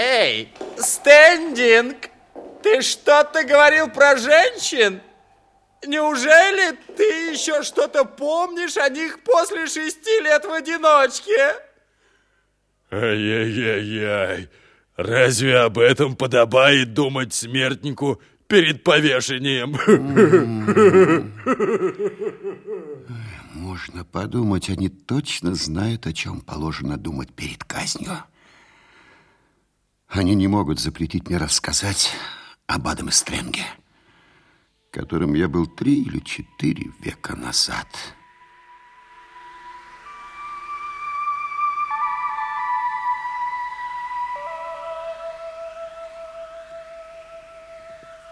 Эй, стендинг, ты что-то говорил про женщин? Неужели ты еще что-то помнишь о них после шести лет в одиночке? Ай-яй-яй-яй, разве об этом подобает думать смертнику перед повешением? Можно подумать, они точно знают, о чем положено думать перед казнью. Они не могут запретить мне рассказать об Адаме Стрэнге, которым я был три или четыре века назад.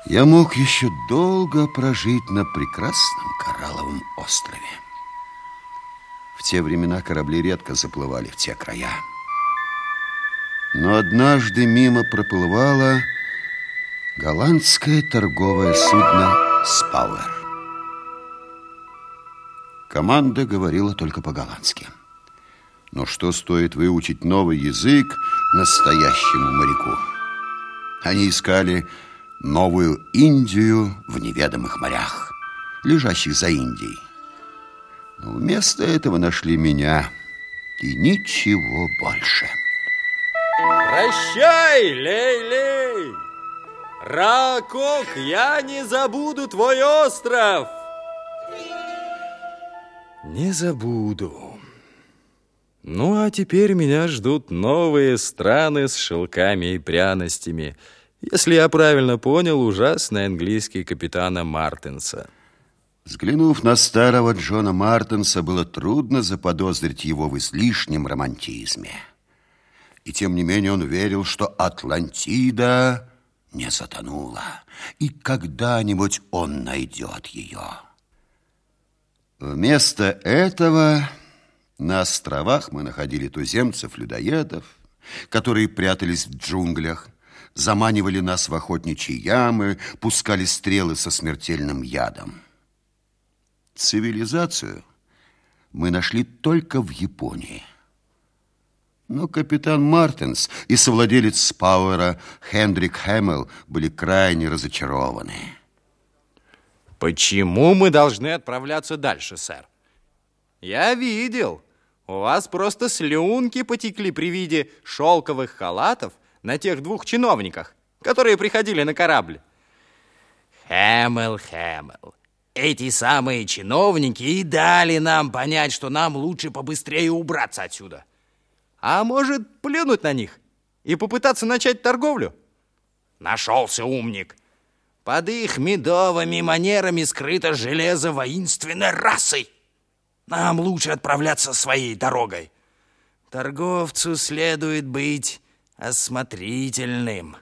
Я мог еще долго прожить на прекрасном коралловом острове. В те времена корабли редко заплывали в те края. Но однажды мимо проплывало голландское торговое судно «Спауэр». Команда говорила только по-голландски. Но что стоит выучить новый язык настоящему моряку? Они искали новую Индию в неведомых морях, лежащих за Индией. Но вместо этого нашли меня и ничего больше. Прощай, Лей-Лей! Ракок, я не забуду твой остров! Не забуду. Ну, а теперь меня ждут новые страны с шелками и пряностями. Если я правильно понял, ужасный английский капитана Мартинса. Взглянув на старого Джона Мартинса, было трудно заподозрить его в излишнем романтизме. И тем не менее он верил, что Атлантида не затонула, и когда-нибудь он найдет ее. Вместо этого на островах мы находили туземцев-людоедов, которые прятались в джунглях, заманивали нас в охотничьи ямы, пускали стрелы со смертельным ядом. Цивилизацию мы нашли только в Японии. Но капитан Мартинс и совладелец Спауэра Хендрик Хэмилл были крайне разочарованы. Почему мы должны отправляться дальше, сэр? Я видел. У вас просто слюнки потекли при виде шелковых халатов на тех двух чиновниках, которые приходили на корабль. Хэмэл, Хэмэл, эти самые чиновники и дали нам понять, что нам лучше побыстрее убраться отсюда. А может, плюнуть на них и попытаться начать торговлю? Нашелся умник. Под их медовыми манерами скрыто железо воинственной расы. Нам лучше отправляться своей дорогой. Торговцу следует быть осмотрительным.